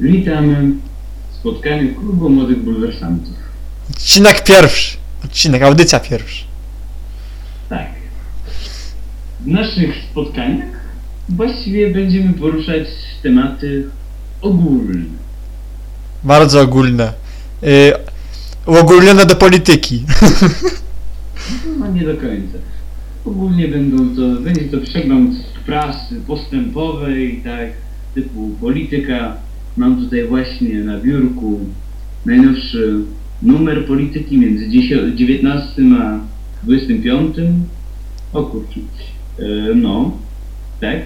Witamy w spotkaniu Klubu Młodych Bulwersantów. Odcinek pierwszy. Odcinek, audycja pierwsza. Tak. W naszych spotkaniach właściwie będziemy poruszać tematy ogólne. Bardzo ogólne. Yy, uogólnione do polityki. No nie do końca. Ogólnie będą to, będzie to przegląd prasy postępowej, tak, typu polityka. Mam tutaj właśnie na biurku najnowszy numer polityki między 10 19 a 25. O kurczę. E, no, tak.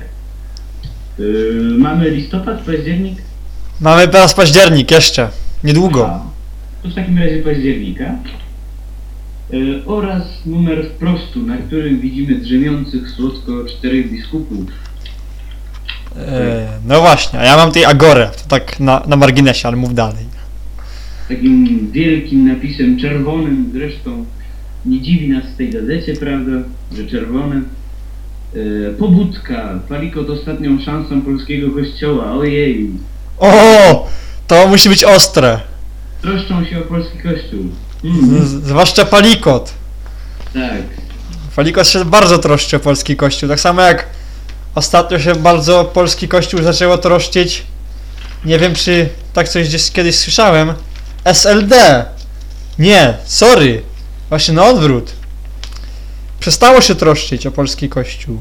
E, mamy listopad, październik. Mamy teraz październik jeszcze. Niedługo. A, To w takim razie października. E, oraz numer wprostu, na którym widzimy drzemiących słodko czterech biskupów. Yy, no właśnie, a ja mam tej Agorę. To tak na, na marginesie, ale mów dalej. Takim wielkim napisem czerwonym, zresztą nie dziwi nas w tej gazecie, prawda, że czerwone. E, pobudka, palikot ostatnią szansą polskiego kościoła, ojej. O! To musi być ostre. Troszczą się o polski kościół. Z, Mm, zwłaszcza Palikot. tak. Palikot się bardzo troszczy o polski kościół. Tak samo jak ostatnio się bardzo polski kościół zaczęło troszczyć. Nie wiem, czy tak coś gdzieś kiedyś słyszałem. SLD. Nie, sorry. Właśnie na odwrót. Przestało się troszczyć o polski kościół.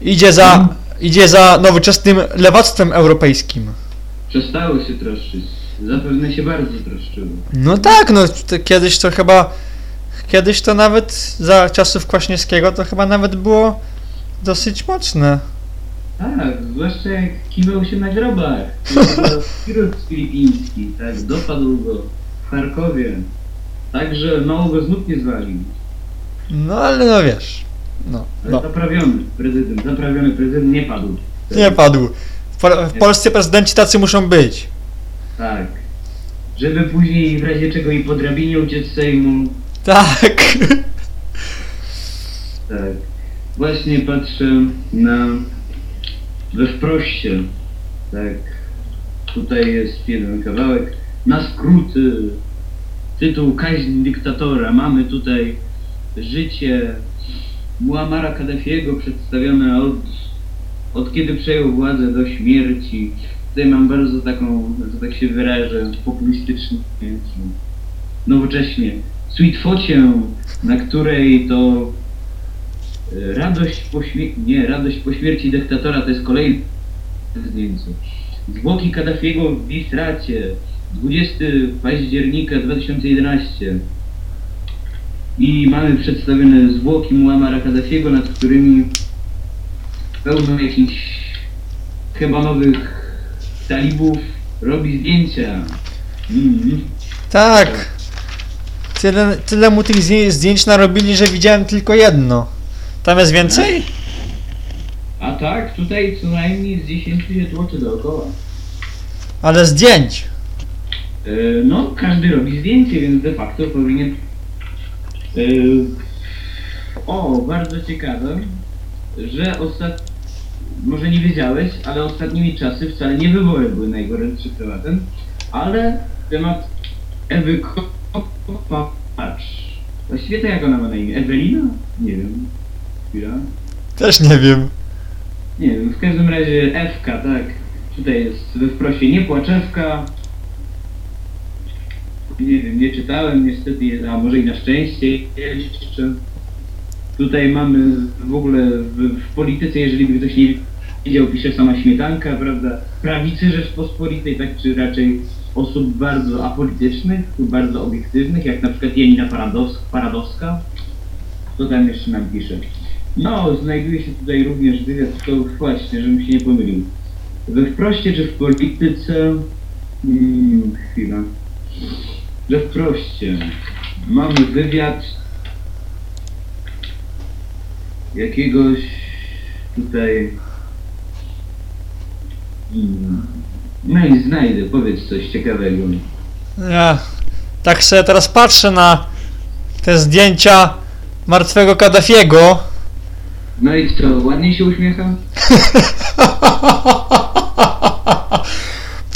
Idzie za, idzie za nowoczesnym lewactwem europejskim. Przestało się troszczyć. Zapewne się bardzo troszczyło. No tak, no to kiedyś to chyba. Kiedyś to nawet za czasów Kwaśniewskiego to chyba nawet było dosyć mocne. Tak, zwłaszcza jak kiwał się na grobach. Chirurg filipiński, tak, dopadł go w Charkowie. Także mało go z nóg nie zwalił. No ale no wiesz. No, Ale no. zaprawiony prezydent, zaprawiony prezydent nie padł. Nie padł. W, Pol- w Polsce prezydenci tacy muszą być. Tak. Żeby później w razie czego i po drabinie uciec z Sejmu. Tak. Tak. Właśnie patrzę na we wproście. Tak. Tutaj jest jeden kawałek. Na skróty. Tytuł Kaźń dyktatora. Mamy tutaj życie Muamara Kaddafiego przedstawione od, od kiedy przejął władzę do śmierci. Tutaj mam bardzo taką, że tak się wyrażę, populistycznie, nowocześnie. Sweetfocie, na której to radość po śmierci, nie, radość po śmierci dyktatora to jest kolejne zdjęcie. Zwłoki Kaddafiego w Wisracie, 20 października 2011. I mamy przedstawione zwłoki Muamara Kaddafiego, nad którymi pełno jakichś chyba nowych talibów robi zdjęcia. Mm. Tak. Tyle, tyle mu tych zdję- zdjęć narobili, że widziałem tylko jedno. Tam jest więcej? A tak, tutaj co najmniej z 10 się tłoczy dookoła. Ale zdjęć. E, No, każdy robi zdjęcie, więc de facto powinien. E, O, bardzo ciekawe, że ostat... Może nie wiedziałeś, ale ostatnimi czasy wcale nie wybory były najgorętszym tematem, ale temat Ewy Kopacz. Właściwie to jak ona ma na imię? Ewelina? Nie wiem. Chwila. Też nie wiem. Nie wiem, w każdym razie Ewka, tak. Tutaj jest we wprosie nie płaczewka. Nie wiem, nie czytałem niestety, a może i na szczęście jeszcze. Tutaj mamy w ogóle w, w polityce, jeżeli by ktoś nie wiedział, pisze sama śmietanka, prawda? Prawicy Rzeczpospolitej, tak czy raczej osób bardzo apolitycznych, bardzo obiektywnych, jak na przykład Janina Parados Paradowska. Co tam jeszcze nam pisze? No, znajduje się tutaj również wywiad, to właśnie, żebym się nie pomylił. We wproście czy w polityce... Hmm, chwila. We wproście mamy wywiad jakiegoś tutaj... Hmm. No i znajdę, powiedz coś ciekawego. Ja tak sobie teraz patrzę na te zdjęcia martwego Kaddafiego. No i co, ładnie się uśmiecha?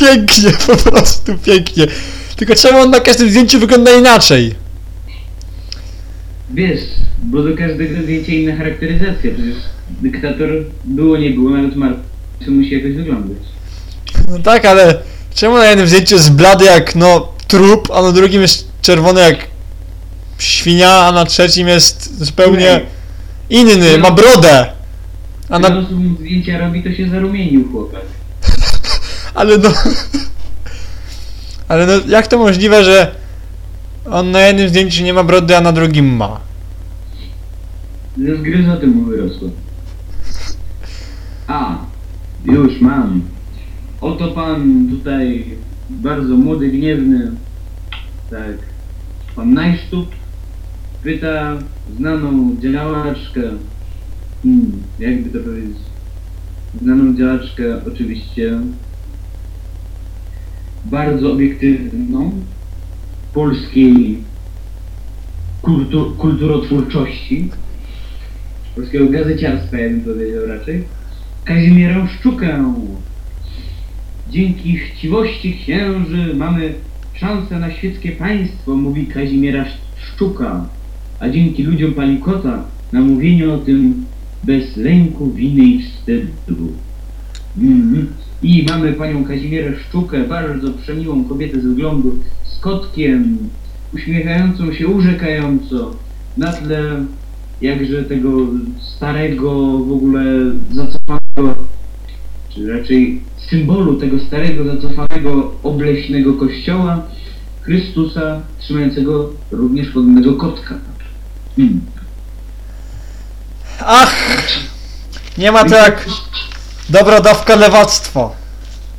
pięknie, po prostu pięknie. Tylko czemu on na każdym zdjęciu wygląda inaczej? Wiesz, bo do każdego zdjęcia inna charakteryzacja, przecież dyktator było, nie było, nawet martwy musi jakoś wyglądać. No tak, ale czemu na jednym zdjęciu jest blady jak, no, trup, a na drugim jest czerwony jak świnia, a na trzecim jest zupełnie inny, ma brodę. A na... mu zdjęcia robi, to się zarumienił chłopak. Ale no... Ale no, jak to możliwe, że on na jednym zdjęciu nie ma brody, a na drugim ma? Ze zgryzoty mu wyrosło. A, już mam. Oto pan tutaj bardzo młody, gniewny. Tak. Pan Najsztub pyta znaną działaczkę. Hmm, jakby to powiedzieć? Znaną działaczkę oczywiście bardzo obiektywną polskiej kultu- kulturotwórczości polskiego gazeciarstwa, ja bym powiedział raczej, Kazimierę Szczukę. Dzięki chciwości księży mamy szansę na świeckie państwo, mówi Kazimiera Szczuka, a dzięki ludziom Palikota na mówienie o tym bez lęku, winy i wstydu. Mhm. I mamy panią Kazimierę Szczukę, bardzo przemiłą kobietę z wyglądu, z kotkiem, uśmiechającą się urzekająco, na tle jakże tego starego w ogóle zacofanego, czy raczej symbolu tego starego zacofanego obleśnego kościoła, Chrystusa trzymającego również podobnego kotka. Ach! Nie ma to jak dobra dawka lewactwo.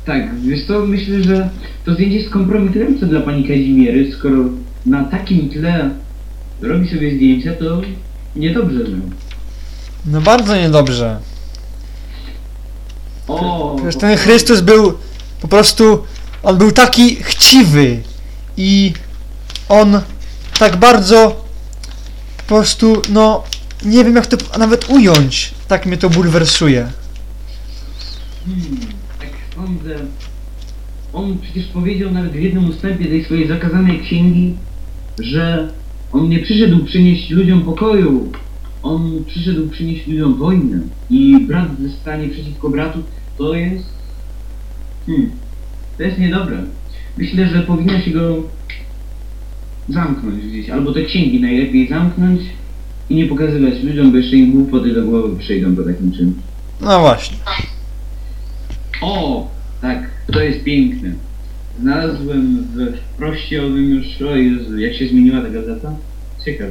Tak, wiesz co, myślę, że to zdjęcie jest kompromitujące dla pani Kazimiery, skoro na takim tle robi sobie zdjęcia, to niedobrze no. No bardzo niedobrze. O! Przecież ten Chrystus był po prostu, on był taki chciwy i on tak bardzo po prostu, no nie wiem jak to nawet ująć, tak mnie to bulwersuje. Hmm, tak sądzę. On przecież powiedział nawet w jednym ustępie tej swojej zakazanej księgi, że on nie przyszedł przynieść ludziom pokoju, on przyszedł przynieść ludziom wojnę. I brat stanie przeciwko bratu, to jest... Hmm, to jest niedobre. Myślę, że powinno się go zamknąć gdzieś, albo te księgi najlepiej zamknąć i nie pokazywać ludziom, bo jeszcze im głupoty do głowy przyjdą po takim czymś. No właśnie. O, tak, to jest piękne. Znalazłem w proście owym już, o Jezu, jak się zmieniła ta gazeta? Ciekawe.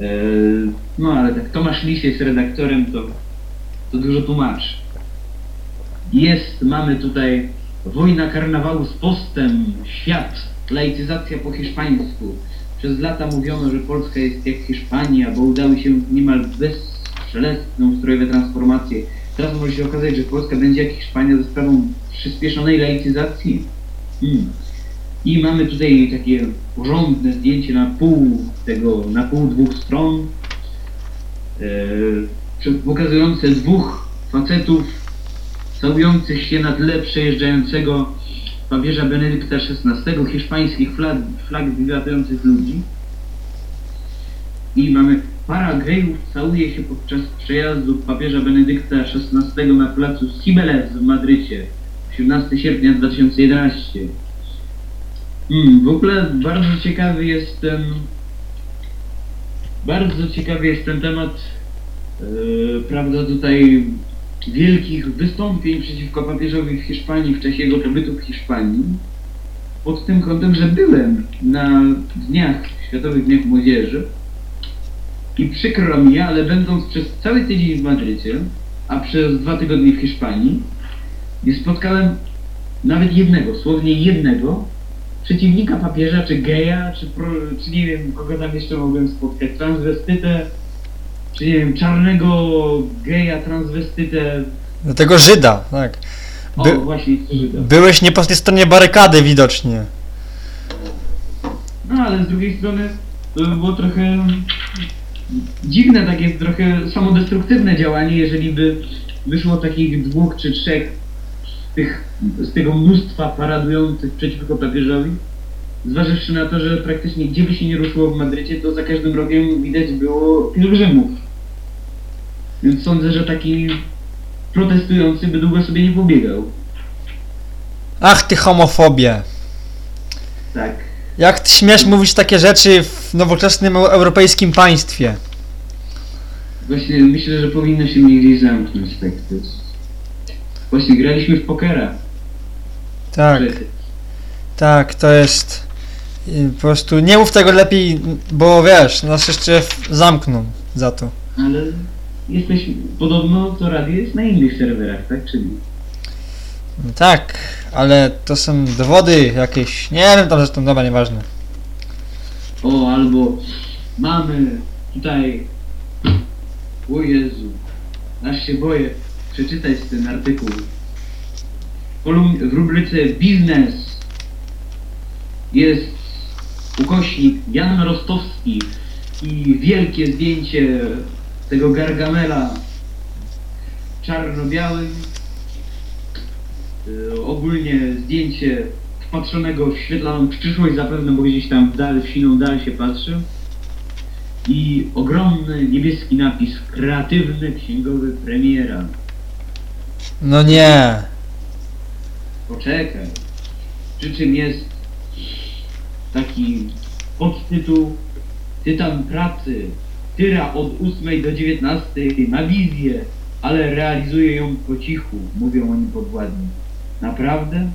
Eee, no ale tak, Tomasz Lis jest redaktorem, to, to dużo tłumaczy. Jest, mamy tutaj wojna karnawału z postem, świat, laicyzacja po hiszpańsku. Przez lata mówiono, że Polska jest jak Hiszpania, bo udały się niemal bezszelestne ustrojowe transformacje. Teraz może się okazać, że Polska będzie jak Hiszpania ze sprawą przyspieszonej laicyzacji. Hmm. I mamy tutaj takie porządne zdjęcie na pół tego, na pół dwóch stron, e, pokazujące dwóch facetów całujących się na tle przejeżdżającego papieża Benedykta XVI, hiszpańskich flag, flag wiwatujących ludzi. I mamy para gejów całuje się podczas przejazdu papieża Benedykta XVI na placu Cibeles w Madrycie. 18 sierpnia 2011. Hmm, w ogóle bardzo ciekawy jest ten... Bardzo ciekawy jest ten temat, yy, prawda, tutaj wielkich wystąpień przeciwko papieżowi w Hiszpanii w czasie jego pobytu w Hiszpanii. Pod tym kątem, że byłem na dniach, Światowych Dniach Młodzieży i przykro mi, ale będąc przez cały tydzień w Madrycie, a przez dwa tygodnie w Hiszpanii, nie spotkałem nawet jednego, słownie jednego, przeciwnika papieża, czy geja, czy, czy nie wiem, kogo tam jeszcze mogłem spotkać, transwestytę, czy nie wiem, czarnego geja, transwestytę, Do tego Żyda, tak. o By, właśnie, Żyda. byłeś nie po tej stronie barykady widocznie. No ale z drugiej strony to by było trochę dziwne, takie trochę samodestruktywne działanie, jeżeli by wyszło takich dwóch czy trzech tych, z tego mnóstwa paradujących przeciwko papieżowi, zważywszy na to, że praktycznie gdzie by się nie ruszyło w Madrycie, to za każdym rogiem widać było pielgrzymów. Więc sądzę, że taki protestujący by długo sobie nie pobiegał. Ach ty homofobie. Tak. Jak ty śmiesz mówić takie rzeczy w nowoczesnym eu- europejskim państwie? Właśnie myślę, że powinno się mnie gdzieś zamknąć tak. Jest... Właśnie graliśmy w pokera. Tak, Przecież. tak, to jest... y, Po prostu nie mów tego lepiej, bo wiesz, nas jeszcze zamkną za to. Ale jesteśmy, podobno to radio jest na innych serwerach, tak? Czyli No Tak, ale to są dowody jakieś, nie wiem tam zresztą, dobra, nieważne. o, albo mamy tutaj o Jezu, aż się boję przeczytać ten artykuł. W, kolumn, w rubryce biznes jest ukośnik Jan Rostowski i wielkie zdjęcie tego Gargamela czarno-białym. Y, ogólnie zdjęcie wpatrzonego w świetlaną przyszłość zapewne, bo gdzieś tam w dal, w siną dal się patrzył. I ogromny niebieski napis kreatywny księgowy premiera. No nie. Poczekaj. Przy czym jest taki podtytuł Tytan pracy. Tyra od 8 do 19 na wizję, ale realizuje ją po cichu, mówią oni podwładni. Naprawdę?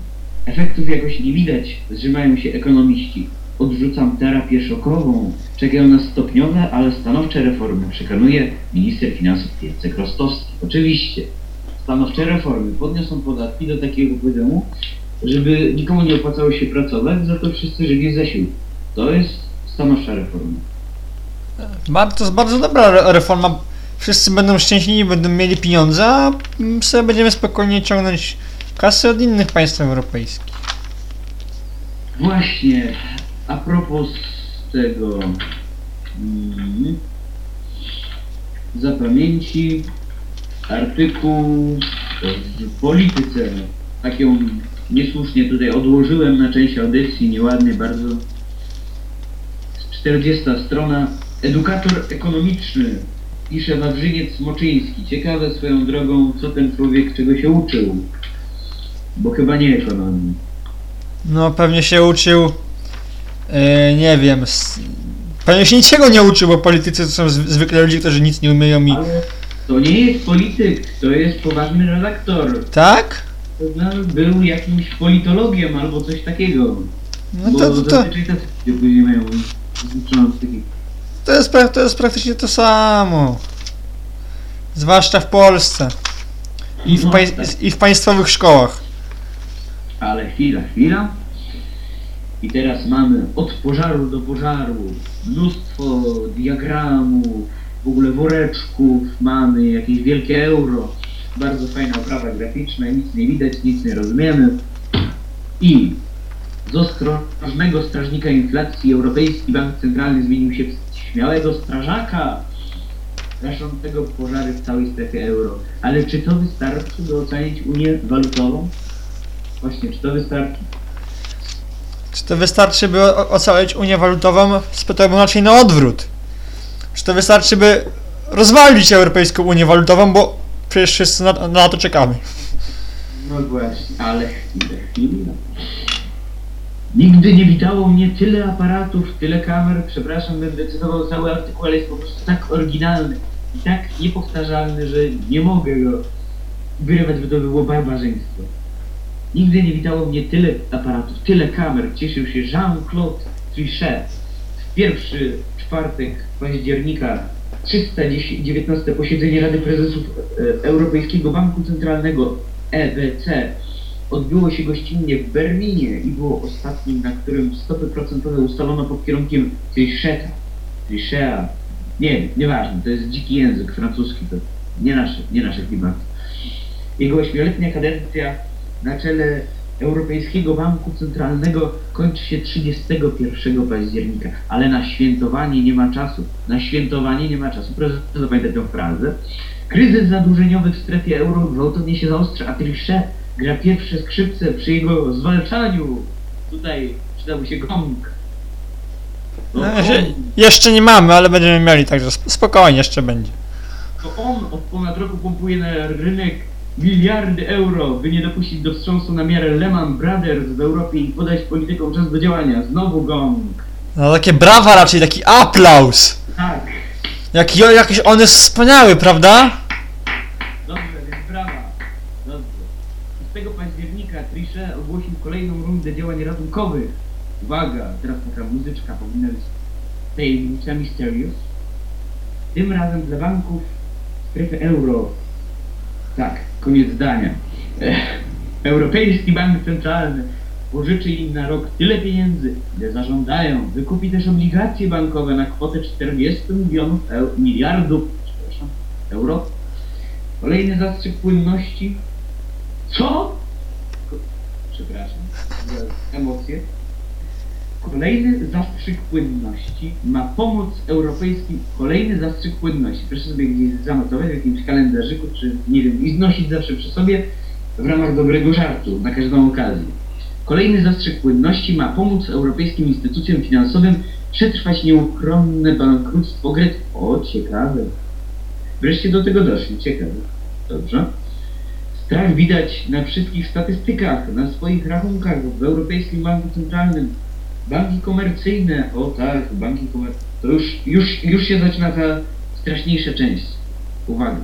Efektów jakoś nie widać, zrzymają się ekonomiści. Odrzucam terapię szokową. Czekają nas stopniowe, ale stanowcze reformy, przekonuje minister finansów Jacek Rostowski. Oczywiście, stanowcze reformy podniosą podatki do takiego poziomu, żeby nikomu nie opłacało się pracować, za to wszyscy żyli z zasiłku. To jest stanowcza reforma. Ba- To jest bardzo dobra re- reforma. Wszyscy będą szczęśliwi, będą mieli pieniądze, a mm, sobie będziemy spokojnie ciągnąć kasy od innych państw europejskich. Właśnie, a propos tego mm, zapamięci artykuł w polityce. Tak ją niesłusznie tutaj odłożyłem na część audycji, nieładnie bardzo. 40 strona. Edukator ekonomiczny, pisze Wawrzyniec Moczyński. Ciekawe swoją drogą, co ten człowiek czego się uczył. Bo chyba nie ekonomii. No pewnie się uczył, e, nie wiem, s- pewnie się niczego nie uczył, bo politycy to są zw- zwykle ludzie, którzy nic nie umieją i... Ale to nie jest polityk, to jest poważny redaktor. Tak? Pewno był jakimś politologiem albo coś takiego. No bo to, to, to, zazwyczaj tacy ludzie później mają takich. To, jest, to jest praktycznie to samo. Zwłaszcza w Polsce. I w, No, pań- tak. I w państwowych szkołach. Ale chwila, chwila. I teraz mamy od pożaru do pożaru mnóstwo diagramów, w ogóle woreczków, mamy jakieś wielkie euro, bardzo fajna oprawa graficzna, nic nie widać, nic nie rozumiemy. I z ostrożnego strażnika inflacji Europejski Bank Centralny zmienił się w śmiałego strażaka gaszącego pożary w całej strefie euro. Ale czy to wystarczy, by ocalić Unię walutową? Właśnie, czy to wystarczy? Czy to wystarczy, by ocalić Unię Walutową? Spytałbym raczej na odwrót. Czy to wystarczy, by rozwalić Europejską Unię Walutową, bo przecież wszyscy na, na to czekamy. No właśnie, ale chwilę, chwilę. Nigdy nie witało mnie tyle aparatów, tyle kamer, przepraszam, będę cytował cały artykuł, ale jest po prostu tak oryginalny i tak niepowtarzalny, że nie mogę go wyrywać, by to było barbarzyństwo. Nigdy nie witało mnie tyle aparatów, tyle kamer, cieszył się Jean-Claude Trichet. W pierwszy czwartek października 319 posiedzenie Rady Prezesów e, Europejskiego Banku Centralnego EBC odbyło się gościnnie w Berlinie i było ostatnim, na którym stopy procentowe ustalono pod kierunkiem Tricheta. Tricheta. Nie, nieważne, to jest dziki język francuski, to nie nasze, nie nasze klimaty. Jego ośmioletnia kadencja na czele Europejskiego Banku Centralnego kończy się 31 października, ale na świętowanie nie ma czasu. Na świętowanie nie ma czasu. Proszę zapamiętać tę frazę. Kryzys zadłużeniowy w strefie euro gwałtownie się zaostrza, a Trichet gra pierwsze skrzypce przy jego zwalczaniu. Tutaj przydałby się gong. No, że- on, Jeszcze nie mamy, ale będziemy mieli, także sp- spokojnie jeszcze będzie. to on od ponad roku pompuje na rynek miliardy euro, by nie dopuścić do wstrząsu na miarę Lehman Brothers w Europie i podać politykom czas do działania. Znowu gong. No takie brawa raczej, taki aplauz. Tak. Jaki, jakiś on jest wspaniały, prawda? Trichet ogłosił kolejną rundę działań ratunkowych. Uwaga, teraz taka muzyczka powinna być tajemnicza Mysterious. Tym razem dla banków strefy euro. Tak, koniec zdania. Ech, Europejski Bank Centralny pożyczy im na rok tyle pieniędzy, ile zażądają. Wykupi też obligacje bankowe na kwotę 40 milionów miliardów euro. Kolejny zastrzyk płynności. Co? Przepraszam za emocje. Kolejny zastrzyk płynności ma pomóc europejskim. Kolejny zastrzyk płynności. Proszę sobie gdzieś zanotować w jakimś kalendarzyku, czy nie wiem, i znosić zawsze przy sobie w ramach dobrego żartu, na każdą okazję. Kolejny zastrzyk płynności ma pomóc europejskim instytucjom finansowym przetrwać nieuchronne bankructwo Grecji. O, ciekawe. Wreszcie do tego doszli. Ciekawe. Dobrze. Strach widać na wszystkich statystykach, na swoich rachunkach w Europejskim Banku Centralnym. Banki komercyjne, o tak, banki komercyjne. To już, już, już się zaczyna ta straszniejsza część. Uwaga.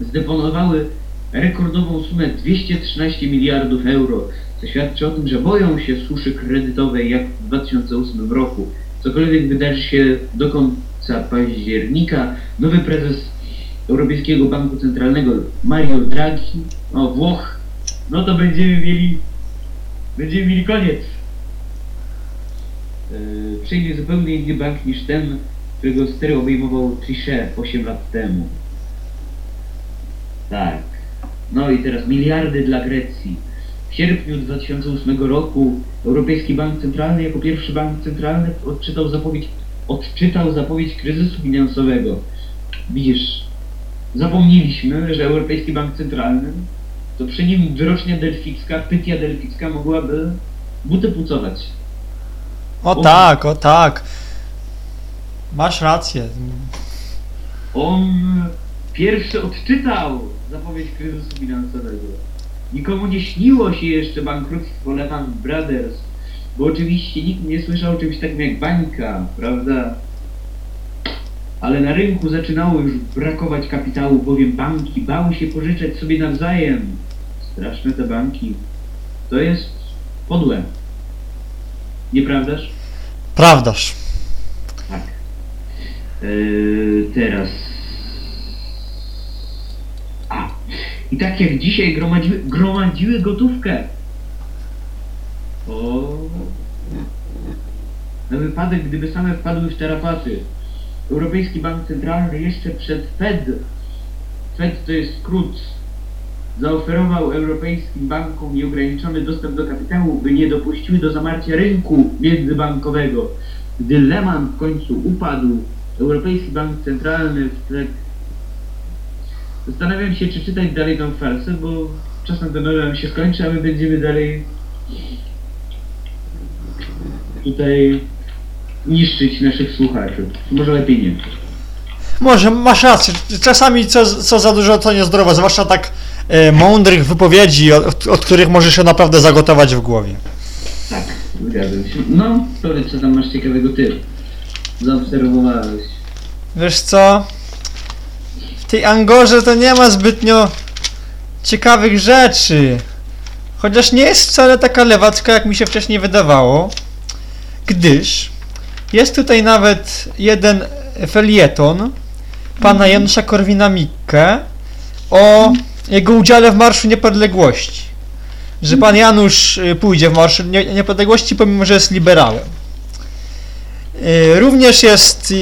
Zdeponowały rekordową sumę 213 miliardów euro, co świadczy o tym, że boją się suszy kredytowej jak w 2008 roku. Cokolwiek wydarzy się do końca października, nowy prezes Europejskiego Banku Centralnego Mario Draghi, o Włoch, no to będziemy mieli, będziemy mieli koniec. Yy, przejmie zupełnie inny bank niż ten, którego stery obejmował Trichet 8 lat temu. Tak. No i teraz miliardy dla Grecji. W sierpniu 2008 roku Europejski Bank Centralny jako pierwszy bank centralny odczytał zapowiedź, odczytał zapowiedź kryzysu finansowego. Widzisz, zapomnieliśmy, że Europejski Bank Centralny to przy nim wyrocznia delficka, pytia delficka mogłaby buty pucować. O O. tak, o tak. Masz rację. On pierwszy odczytał zapowiedź kryzysu finansowego. Nikomu nie śniło się jeszcze bankructwo Lehman Brothers, bo oczywiście nikt nie słyszał o czymś takim jak bańka, prawda? Ale na rynku zaczynało już brakować kapitału, bowiem banki bały się pożyczać sobie nawzajem. Straszne te banki. To jest podłe. Nieprawdaż? Prawdaż. Tak. Yy, teraz. A. I tak jak dzisiaj gromadziły, gromadziły gotówkę. O. Na wypadek, gdyby same wpadły w tarapaty. Europejski Bank Centralny jeszcze przed Fed. Fed to jest skrót. Zaoferował europejskim bankom nieograniczony dostęp do kapitału, by nie dopuściły do zamarcia rynku międzybankowego. Gdy Lehman w końcu upadł, Europejski Bank Centralny tak... Zastanawiam się, czy czytać dalej tą farsę, bo czas na ten się skończy, a my będziemy dalej tutaj niszczyć naszych słuchaczy. Może lepiej nie. Może masz rację. Czasami co, co za dużo to niezdrowe, zwłaszcza tak e, mądrych wypowiedzi, od, od których możesz się naprawdę zagotować w głowie. Tak, zgadzam się. No, powiedz, co tam masz ciekawego ty. Zaobserwowałeś. Wiesz co? W tej Angorze to nie ma zbytnio ciekawych rzeczy. Chociaż nie jest wcale taka lewacka, jak mi się wcześniej wydawało. Gdyż jest tutaj nawet jeden felieton pana Janusza Korwina-Mikke o jego udziale w Marszu Niepodległości. Że pan Janusz y, pójdzie w Marszu Nie- Niepodległości, pomimo że jest liberałem. Y, Również jest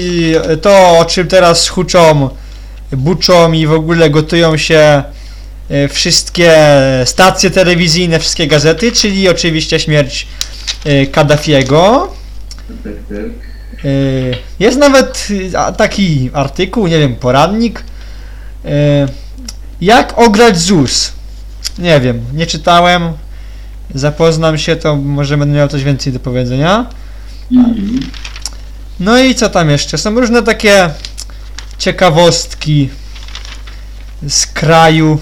to, o czym teraz huczą, buczą i w ogóle gotują się y, wszystkie stacje telewizyjne, wszystkie gazety, czyli oczywiście śmierć Kaddafiego. Y, Jest nawet taki artykuł, nie wiem, poradnik, y, jak ograć ZUS. Nie wiem, nie czytałem. Zapoznam się, to może będę miał coś więcej do powiedzenia. Mhm. No i co tam jeszcze? Są różne takie ciekawostki z kraju.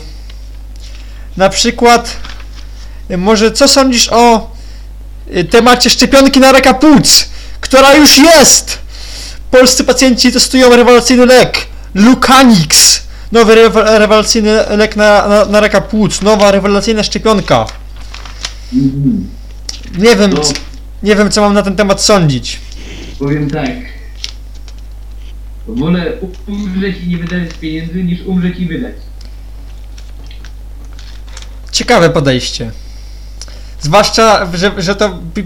Na przykład, y, może co sądzisz o temacie szczepionki na raka płuc, która już jest? Polscy pacjenci testują rewelacyjny lek Lucanix. Nowy rewa- rewelacyjny lek na, na, na raka płuc. Nowa rewelacyjna szczepionka. Nie wiem, No. nie wiem co mam na ten temat sądzić. Powiem tak. Wolę umrzeć i nie wydać pieniędzy, niż umrzeć i wydać. Ciekawe podejście. Zwłaszcza, że, że to pi-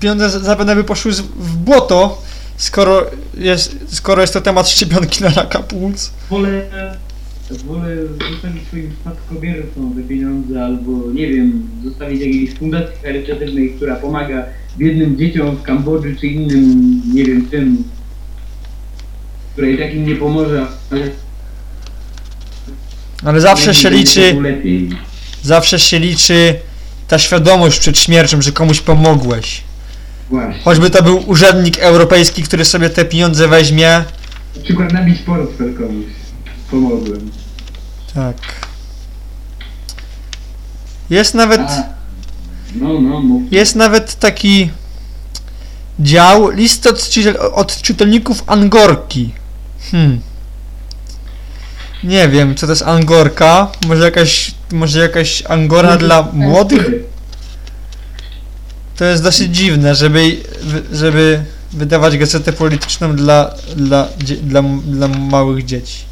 pieniądze zapewne by poszły w błoto, skoro jest, skoro jest to temat szczepionki na raka płuc. Wolę, wolę zostawić swoim spadkobiercom te pieniądze, albo nie wiem, zostawić jakiejś fundacji charytatywnej, która pomaga biednym dzieciom w Kambodży czy innym, nie wiem, tym, której tak im nie pomoże, ale Ale zawsze się liczy, zawsze się liczy ta świadomość przed śmiercią, że komuś pomogłeś. Właśnie. Choćby to był urzędnik europejski, który sobie te pieniądze weźmie. Na przykład nabić portfel komuś. Pomogłem. Tak. Jest nawet... A, no, no, mów. Jest nawet taki dział list od, od czytelników Angorki. Hmm. Nie wiem, co to jest Angorka. Może jakaś, może jakaś Angora dla młodych? To jest dosyć dziwne, żeby, żeby wydawać gazetę polityczną dla, dla, dla, dla małych dzieci.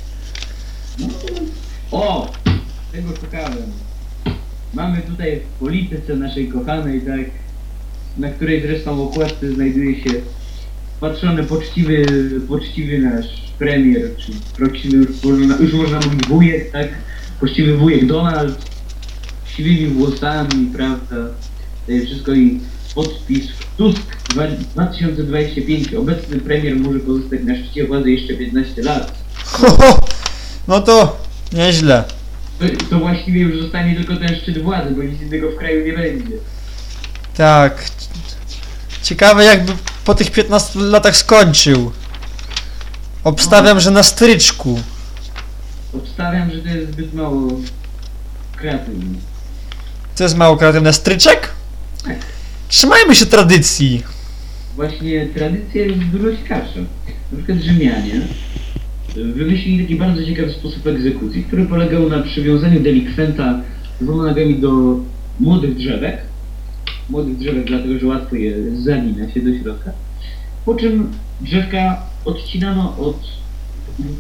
O! Tego szukałem. Mamy tutaj w polityce naszej kochanej, tak, na której zresztą okładce znajduje się patrzony poczciwy, poczciwy nasz premier, czy poczciwy już można, już można mówić wujek, tak, poczciwy wujek Donald, siwymi włosami, prawda, to wszystko i podpis Tusk dwa- 2025, obecny premier może pozostać na szczycie władzy jeszcze 15 lat. Ho, ho. No to nieźle. To, to właściwie już zostanie tylko ten szczyt władzy, bo nic innego w kraju nie będzie. Tak. Ciekawe jakby po tych 15 latach skończył. Obstawiam, że na stryczku. Obstawiam, że to jest zbyt mało kreatywne. To jest mało kreatywne. Stryczek? Trzymajmy się tradycji. Właśnie tradycja jest dużo ciekawsza. Na przykład Rzymianie wymyślili taki bardzo ciekawy sposób egzekucji, który polegał na przywiązaniu delikwenta dwoma nogami do młodych drzewek. Młodych drzewek, dlatego że łatwo je zalina się do środka. Po czym drzewka odcinano od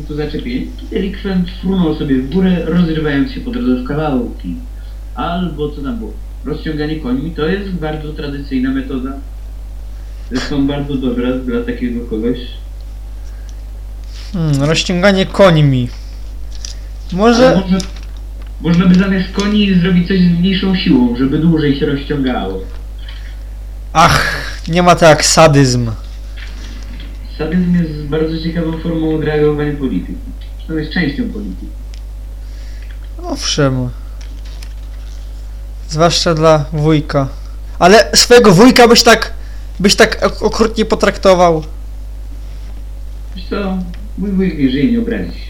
to zaczepień delikwent frunął sobie w górę, rozrywając się po drodze w kawałki. Albo co tam było? Rozciąganie końmi to jest bardzo tradycyjna metoda. Zresztą bardzo dobra dla takiego kogoś. Hmm, rozciąganie końmi. Ale Może... Można, można by zamiast koni zrobić coś z mniejszą siłą, żeby dłużej się rozciągało. Ach, nie ma tak jak sadyzm. Sadyzm jest bardzo ciekawą formą odreagowania polityki. To jest częścią polityki. Owszem. Zwłaszcza dla wujka. Ale swojego wujka byś tak... byś tak ok- okrutnie potraktował. Wiesz co, mój wujek nie żyje, nie obrazi się.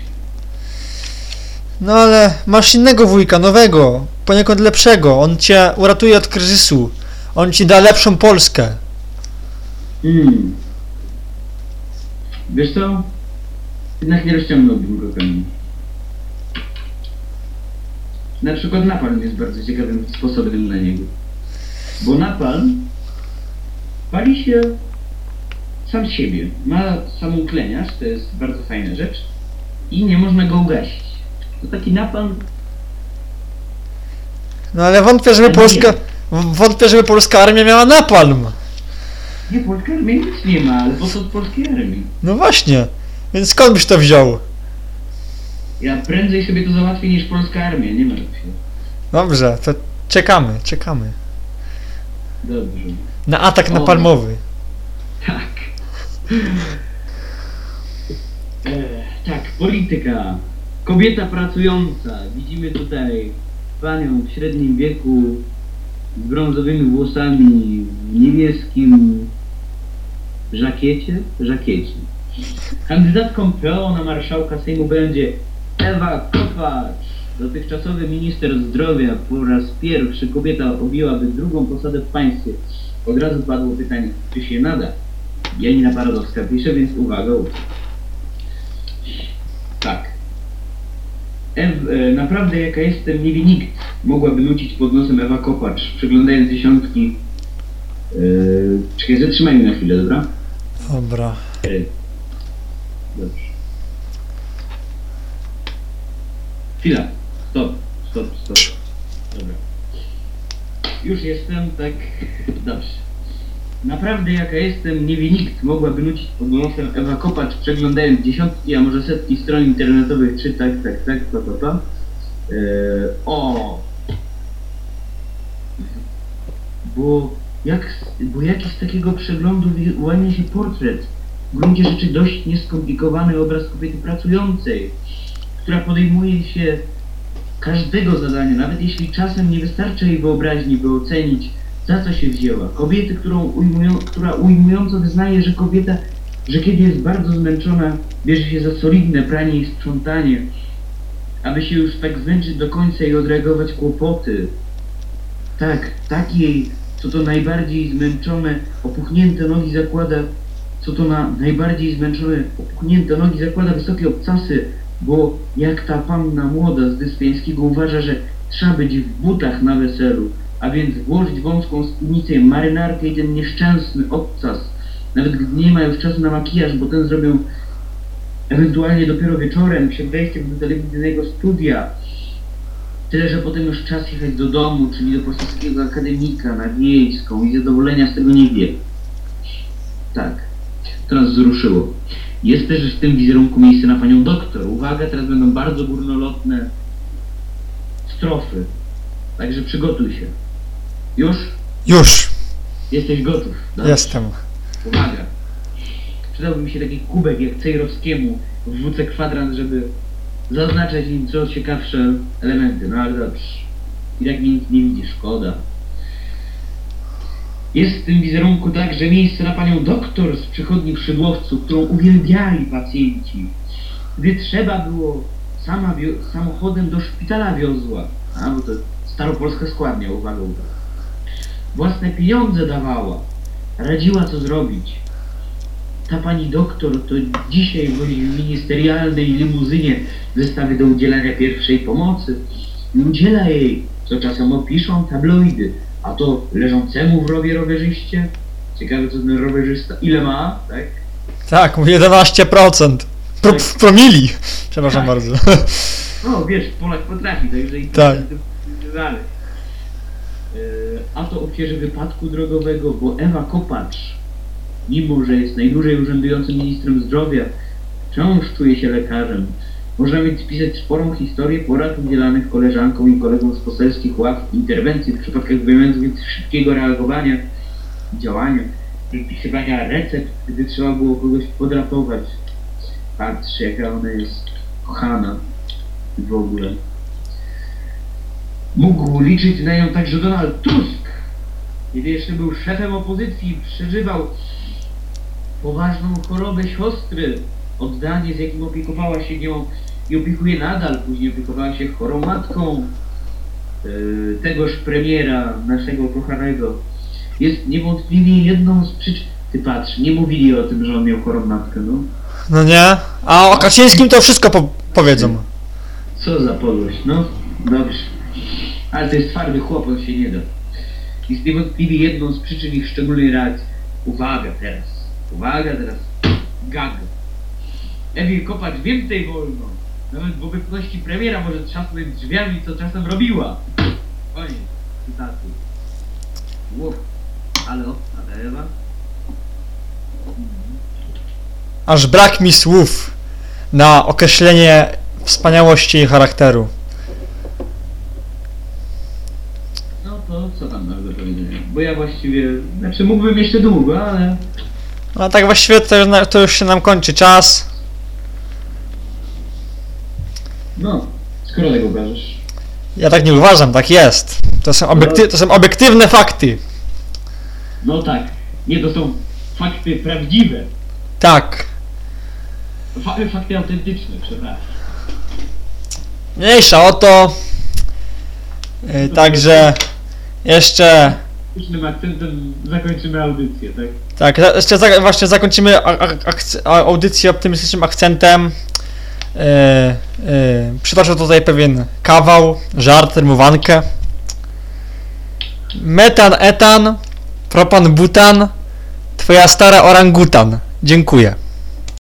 No ale masz innego wujka, nowego, poniekąd lepszego. On cię uratuje od kryzysu. On ci da lepszą Polskę. Hmm. Wiesz co? Jednak nie rozciągnąłbym go koni. Na przykład napalm jest bardzo ciekawym sposobem na niego. Bo napalm pali się sam z siebie. Ma samoutleniarz, to jest bardzo fajna rzecz. I nie można go ugasić. To taki napalm No ale wątpię, żeby. Polska... Wątpię, żeby polska armia miała napalm. Nie, polska armia nic nie ma, ale po co od polskiej armii? No właśnie. Więc skąd byś to wziął? Ja prędzej sobie to załatwię niż polska armia, nie martw się. Dobrze, to czekamy, czekamy. Dobrze. Na atak O. napalmowy. Tak. E, tak, polityka. Kobieta pracująca. Widzimy tutaj panią w średnim wieku z brązowymi włosami w niebieskim żakiecie? Żakiecie. Kandydatką PO na marszałka Sejmu będzie Ewa Kopacz, dotychczasowy minister zdrowia. Po raz pierwszy kobieta objęłaby drugą posadę w państwie. Od razu padło pytanie, czy się nada? Janina Parodowska pisze, więc uwaga. Tak. Ew, e, naprawdę jaka jestem, nie wie nikt. Mogłaby nucić pod nosem Ewa Kopacz, przeglądając dziesiątki. Yy, czekaj, zatrzymaj mnie na chwilę, dobra? Dobra. Dobrze. Chwila. Stop, stop, stop. Dobra. Już jestem, tak. Dobrze. Naprawdę jaka jestem, nie wie nikt. Mogłaby nucić pod nosem Ewa Kopacz, przeglądając dziesiątki, a może setki stron internetowych, czy tak, tak, tak, to, to, to. Yy, o! Bo jak, bo jaki z takiego przeglądu wyłania się portret? W gruncie rzeczy dość nieskomplikowany obraz kobiety pracującej, która podejmuje się każdego zadania, nawet jeśli czasem nie wystarcza jej wyobraźni, by ocenić, za co się wzięła. Kobiety, którą ujmują, która ujmująco wyznaje, że kobieta, że kiedy jest bardzo zmęczona, bierze się za solidne pranie i sprzątanie, aby się już tak zmęczyć do końca i odreagować kłopoty. Tak, tak jej, co to najbardziej zmęczone, opuchnięte nogi zakłada, co to na najbardziej zmęczone, opuchnięte nogi zakłada wysokie obcasy, bo jak ta panna młoda z Dyspieńskiego uważa, że trzeba być w butach na weselu, a więc włożyć wąską spódnicę, marynarkę i ten nieszczęsny obcas, nawet gdy nie ma już czasu na makijaż, bo ten zrobią ewentualnie dopiero wieczorem, przed wejściem do telewizyjnego studia, Tyle, że potem już czas jechać do domu, czyli do polskiego akademika na wiejską i zadowolenia z tego nie wie. Tak, to nas wzruszyło. Jest też w tym wizerunku miejsce na panią doktor. Uwaga, teraz będą bardzo górnolotne strofy. Także przygotuj się. Już? Już. Jesteś gotów. Dobrze. Jestem. Uwaga. Przydałby mi się taki kubek jak Cejrowskiemu w WC kwadrant, żeby zaznaczać im co ciekawsze elementy. No ale dobrze. I tak nic nie widzi, szkoda. Jest w tym wizerunku także miejsce na panią doktor z przychodni Szydłowcu, którą uwielbiali pacjenci. Gdy trzeba było, sama samochodem do szpitala wiozła. A, bo to staropolska składnia, uwaga, uwaga. Własne pieniądze dawała. Radziła co zrobić. Ta pani doktor to dzisiaj wozi w ministerialnej limuzynie zestawy do udzielania pierwszej pomocy. I udziela jej, co czasem opiszą tabloidy. A to leżącemu w rowie rowerzyście. Ciekawe co ten rowerzysta, ile ma, tak? Tak, 11%. Pro, Tak. w promili. Przepraszam Tak. bardzo. No wiesz, Polak potrafi, także i Tak. dalej. E, A to ofierze wypadku drogowego, bo Ewa Kopacz, mimo że jest najdłużej urzędującym ministrem zdrowia, wciąż czuje się lekarzem. Można więc spisać sporą historię porad udzielanych koleżankom i kolegom z poselskich ław, interwencji w przypadkach wymających szybkiego reagowania, działania, wypisywania recept, gdy trzeba było kogoś podratować. Patrz, jaka ona jest kochana w ogóle. Mógł liczyć na nią także Donald Tusk, kiedy jeszcze był szefem opozycji przeżywał poważną chorobę siostry. Oddanie, z jakim opiekowała się nią i opiekuje nadal, później opiekowała się chorą matką yy, tegoż premiera, naszego kochanego. Jest niewątpliwie jedną z przyczyn. Ty patrz, nie mówili o tym, że on miał chorą matkę, no. No nie? A o Kaczyńskim to wszystko po powiedzą. Co za podłość, no dobrze. Ale to jest twardy chłop, on się nie da. Jest niewątpliwie jedną z przyczyn ich szczególnej reakcji. Uwaga teraz, uwaga teraz, gag. Ewie kopać więcej wolno. Nawet w obecności premiera może trzasnąć drzwiami, co czasem robiła. Koniec cytatu. Ło, ale odpada Ewa. Aż brak mi słów na określenie wspaniałości jej charakteru. No to co tam masz do powiedzenia? Bo ja właściwie, znaczy mógłbym jeszcze długo, ale No a tak właściwie to, już to już się nam kończy czas. no, skoro tak uważasz. Ja tak nie uważam, tak jest. To są, obiekty- to są obiektywne fakty. No tak. Nie, to są fakty prawdziwe. Tak. Fa fakty autentyczne, przepraszam. Mniejsza o to. Yy, także jeszcze. Autentycznym akcentem zakończymy audycję, tak? Tak, jeszcze za, właśnie zakończymy audycję optymistycznym akcentem. Yy, yy, przytoczę tutaj pewien kawał, żart, rymowankę. Metan, etan, propan, butan, twoja stara orangutan. Dziękuję.